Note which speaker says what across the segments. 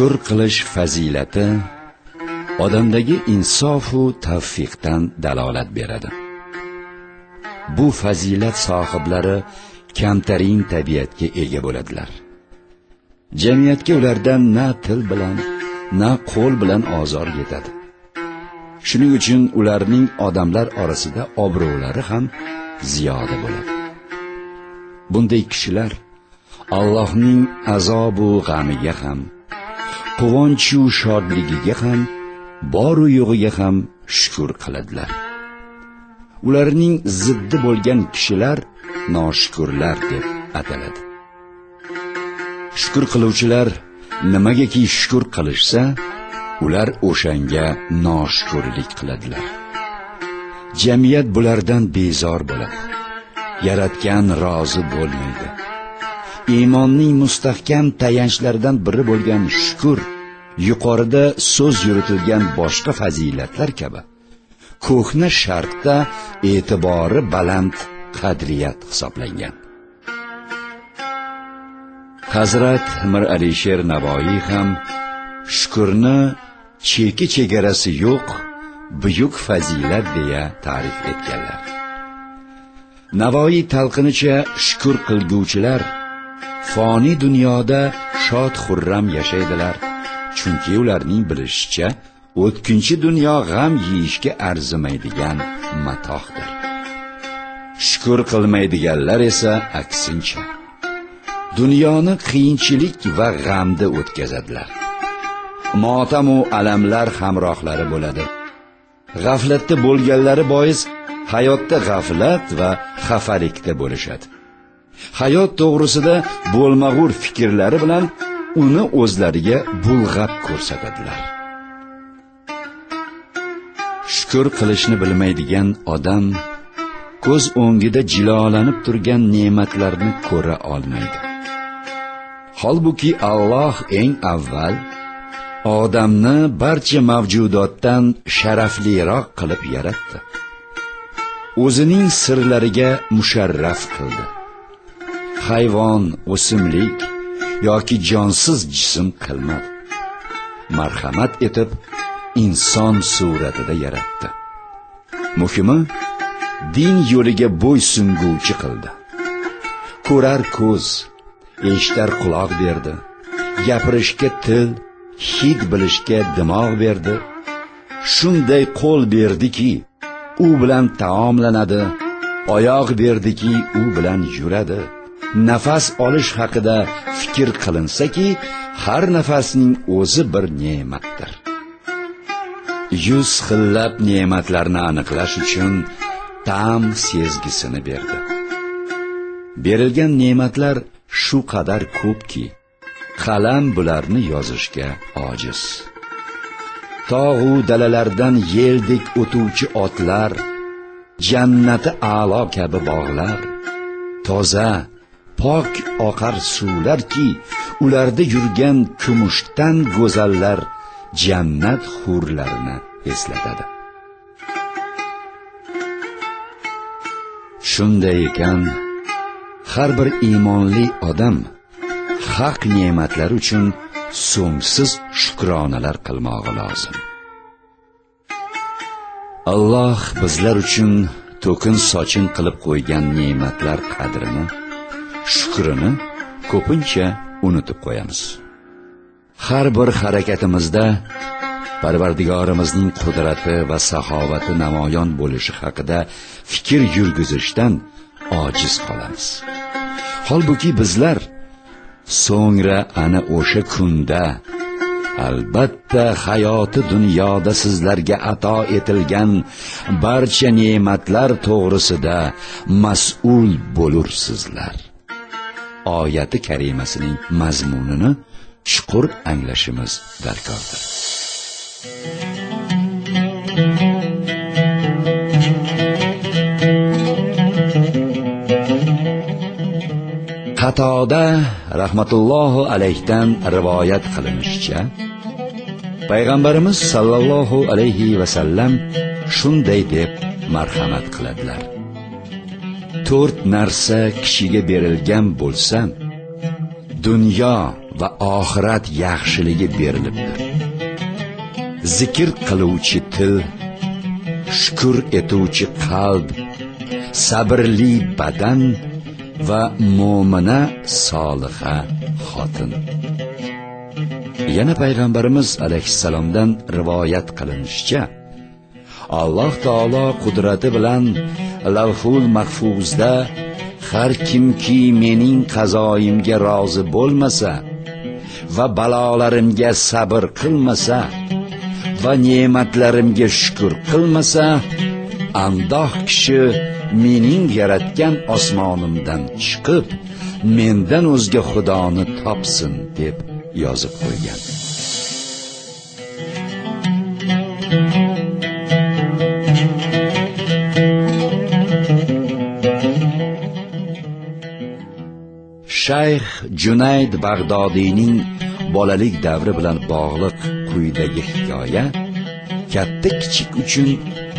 Speaker 1: shukr qilish fazilati odamdagi insofu tavfiqdan dalolat beradi. Bu fazilat sohiblari kamtarin tabiatga ega bo'ladilar. Jamiyatga ulardan na til bilan na qo'l bilan ozor yetadi. Shuning uchun ularning odamlar orasida obro'lari ham ziyoda bo'ladi. Bunday kishilar allohning azobu g'amiga ham quvonchu shodligiga ham boru yo'g'iga ham shukur qiladilar. Ularning ziddi bo'lgan kishilar noshukurlar deb ataladi. Shukur qiluvchilar nimagaki shukur qilishsa ular o'shanga noshukurlik qiladilar. Jamiyat bulardan bezor bo'ladi. Yaratgan rozi bo'lmaydi. Iymonning mustahkam tayanchlaridan biri bo'lgan shukur yuqorida so'z yuritilgan boshqa fazilatlar kabi. Ko'hna sharqda e'tibori baland qadriyat hisoblangan. Hazrat mir alisher navoiy ham shukurni cheki chegarasi yo'q buyuk fazilat deya ta'rif etganlar. Navoiy talqinicha shukur qilguvchilar foniy dunyoda shod xurram yashaydilar. Chunki ularning bilishicha o'tkinchi dunyo g'am yeyishga arzimaydigan matohdir. Shukur qilmaydiganlar esa aksincha dunyoni qiyinchilik va g'amda o'tkazadilar. Motamu alamlar hamrohlari bo'ladi. G'aflatda bo'lganlari bois hayotda g'aflat va xafalikda bo'lishadi. Hayot to'g'risida bo'lmag'ur fikrlari bilan uni o'zlariga bulg'ab ko'rsatadilar. Shukur qilishni bilmaydigan odam ko'z o'ngida jilolanib turgan ne'matlarni ko'ra olmaydi. Holbuki alloh eng avval odamni barcha mavjudotdan sharafliroq qilib yaratdi. O'zining sirlariga musharraf qildi. Hayvon o'simlik yoki jonsiz jism qilmadi. Marhamat etib inson suratida yaratdi. Muhimi din yo'liga bo'ysunguvchi qildi. Ko'rar ko'z eshitar quloq berdi. Gapirishga til hid bilishga dimoq berdi. Shunday qo'l berdiki u bilan taomlanadi oyoq berdiki u bilan yuradi. Nafas olish haqida fikr qilinsaki har nafasning o'zi bir ne'matdir. Yuz xillab ne'matlarni aniqlash uchun ta'm sezgisini berdi. Berilgan ne'matlar shu qadar ko'pki qalam bularni yozishga ojiz. Tog'u dalalardan yeldek o'tuvchi otlar jannati a'lo kabi bog'lar toza pok oqar suvlarki ularda yurgan kumushdan go'zallar jannat hurlarini eslatadi. Shunday ekan har bir iymonli odam haq ne'matlar uchun so'ngsiz shukronalar qilmog'i lozim. Alloh bizlar uchun to'kin sochin qilib qo'ygan ne'matlar qadrini shukrini ko'pincha unutib qo'yamiz. Har bir harakatimizda parvardigorimizning qudrati va saxovati namoyon bo'lishi haqida fikr yurgizishdan ojiz qolamiz. Holbuki bizlar so'ngra ana o'sha kunda albatta hayoti dunyoda sizlarga ato etilgan barcha ne'matlar to'g'risida mas'ul bo'lursizlar oyati karimasining mazmunini chuqur anglashimiz darkordir qatoda rahmatullohu alayhdan rivoyat qilinishicha payg'ambarimiz sollallohu alayhi vasallam shunday deb marhamat qiladilar. To'rt narsa kishiga berilgan bo'lsa dunyo va oxirat yaxshiligi berilibdir zikr qiluvchi til shukr etuvchi qalb sabrli badan va mo'mina soliha xotin. Yana payg'ambarimiz alayhissalomdan rivoyat qilinishicha alloh taolo qudrati bilan lavhul mahfuzda har kimki mening qazoyimga rozi bo'lmasa va balolarimga sabr qilmasa va ne'matlarimga shukur qilmasa andoh kishi mening yaratgan osmonimdan chiqib mendan o'zga xudoni topsin deb yozib qo'ygan. Shayx junayd bag'dodiyning bolalik davri bilan bog'liq quyidagi hikoya. Katta kichik uchun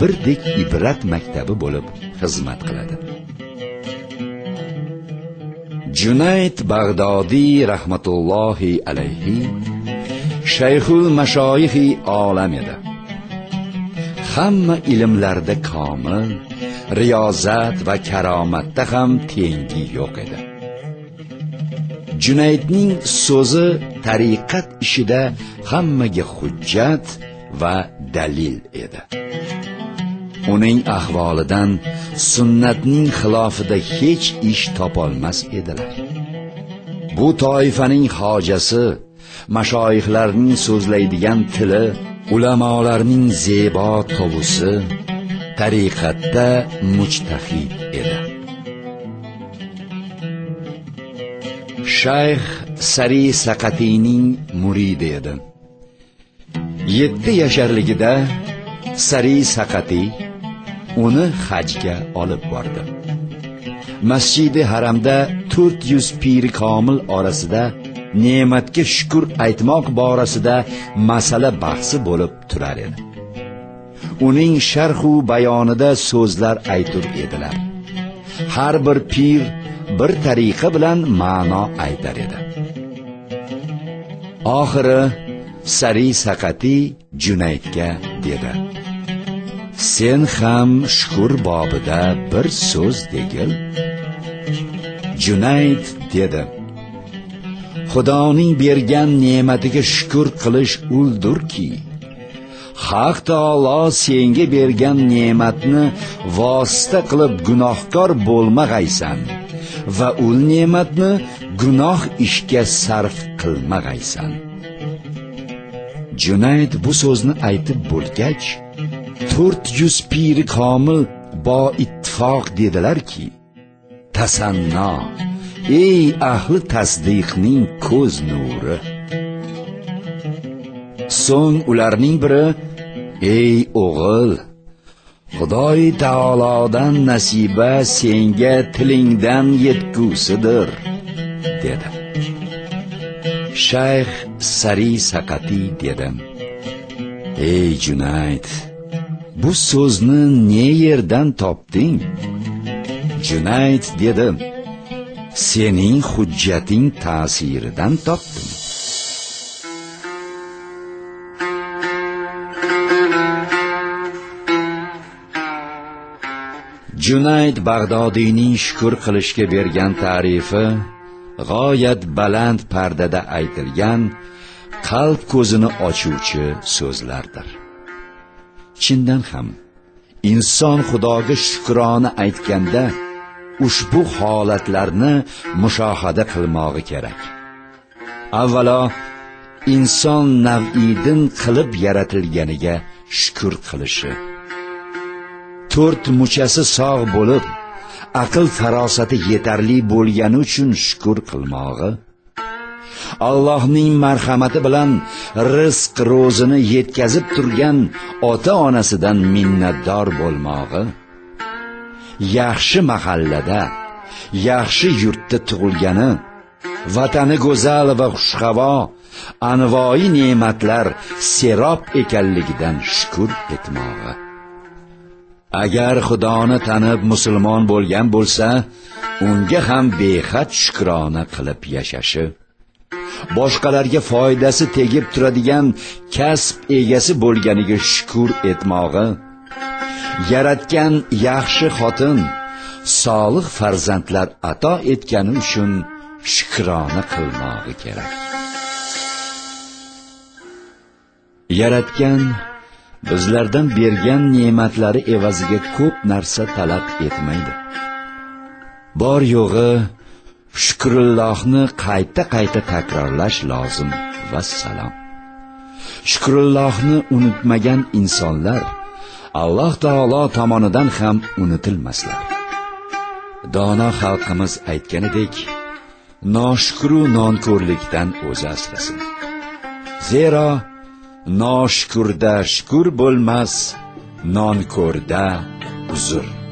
Speaker 1: birdek ibrat maktabi bo'lib xizmat qiladi. Junayd bag'dodiy rahmatullohi alayhi shayxul mashoyihi olam edi. Hamma ilmlarda komil riyozat va karomatda ham tengi yo'q edi. Junaydning so'zi tariqat ishida hammaga hujjat va dalil edi. Uning ahvolidan sunnatning xilofida hech ish topolmas edilar. Bu toifaning hojasi mashoyihlarning so'zlaydigan tili ulamolarning zebo tovusi tariqatda mujtahid edi. Shayx sari saqatiyning muridi edi. Yetti yasharligida sari saqatiy uni hajga olib bordi. Masjidi haramda 400 piri komil orasida ne'matga shukur aytmoq borasida masala bahsi bo'lib turar edi. Uning sharhu bayonida so'zlar aytur edilar. Har bir pir bir tariqa bilan ma'no aytar edi. Oxiri sari saqati junaydga dedi. Sen ham shukur bobida bir so'z degil. Junayd dedi. Xudoning bergan ne'matiga shukur qilish uldurki haq taolo senga bergan ne'matni vosita qilib gunohkor bo'lmag'aysan. Va ul ne'matni gunoh ishga sarf qilmag'aysan. Junayd bu so'zni aytib bo'lgach to'rt yuz piri komil boittifoq dedilarki tasanno ey ahli tasdiqning ko'z nuri! So'ng ularning biri ey o'g'il xudoy taolodan nasiba senga tilingdan yetgusidir dedi. Shayx sari saqati dedim ey junayd bu so'zni ne yerdan topding? Junayd dedim sening hujjating ta'siridan topdim. Junayd bag'dodiyning shukur qilishga bergan ta'rifi g'oyat baland pardada aytilgan qalb ko'zini ochuvchi so'zlardir. Chindan ham inson xudoga shukrona aytganda ushbu holatlarni mushohada qilmog'i kerak. Avvalo inson nav'idin qilib yaratilganiga shukur qilishi to'rt muchasi sog' bo'lib aql farosati yetarli bo'lgani uchun shukur qilmog'i allohning marhamati bilan rizq ro'zini yetkazib turgan ota onasidan minnatdor bo'lmog'i yaxshi mahallada yaxshi yurtda tug'ilgani vatani go'zal va xushhavo anvoyi ne'matlar serob ekanligidan shukur etmog'i. Agar xudoni tanib musulmon bo'lgan bo'lsa unga ham behad shukrona qilib yashashi. Boshqalarga foydasi tegib turadigan kasb egasi bo'lganiga shukur etmog'i. Yaratgan yaxshi xotin solih farzandlar ato etgani uchun shukrona qilmog'i kerak. Yaratgan bizlardan bergan ne'matlari evaziga ko'p narsa talab etmaydi. Bor yo'g'i shukrullohni qayta qayta takrorlash lozim vassalom shukrullohni unutmagan insonlar alloh taolo tomonidan ham unutilmaslar. Dono xalqimiz aytganidek noshukru nonko'rlikdan o'zi asrasin. Zero noshukurda shukur bo'lmas nonko'rda uzr.